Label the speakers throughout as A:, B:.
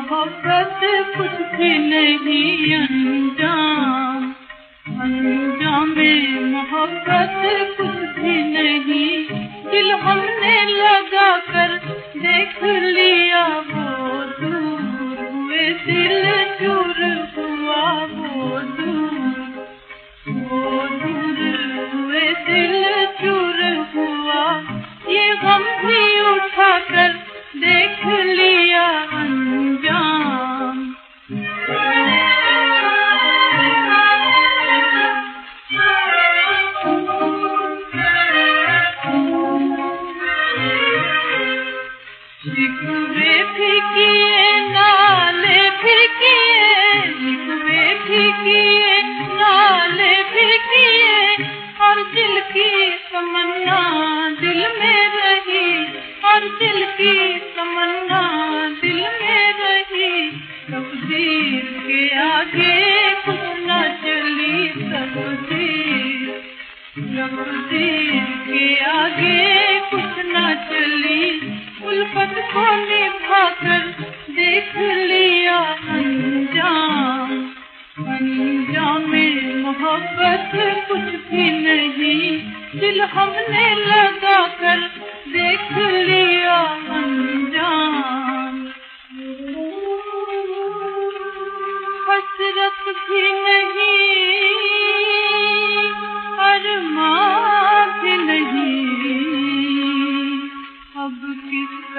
A: محبت کچھ بھی نہیں انجام انجام محبت کچھ بھی نہیں دل ہم نے لگا کر دیکھ لیا کے آگے کچھ نہ چلی الفت کو نبھا کر دیکھ لیا انجام۔ انجام محبت کچھ بھی نہیں، دل ہم نے لگا کر دیکھ لیا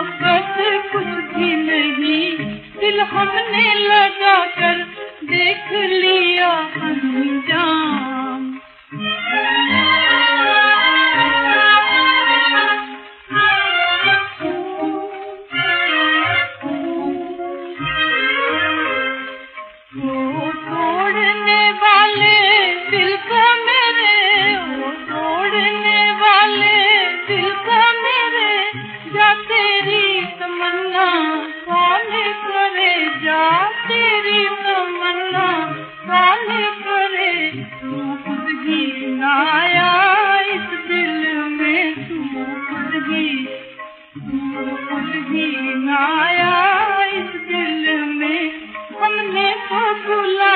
A: محبت کچھ بھی نہیں۔ دل ہم نے لگا کر دیکھ لیا ہم جان۔ کرے جا تیری تمنا کون کرے تو خود ہی نہ آیا اس دل میں تو خود ہی تو خود ہی نہ آیا اس دل میں ہم نے تو بلا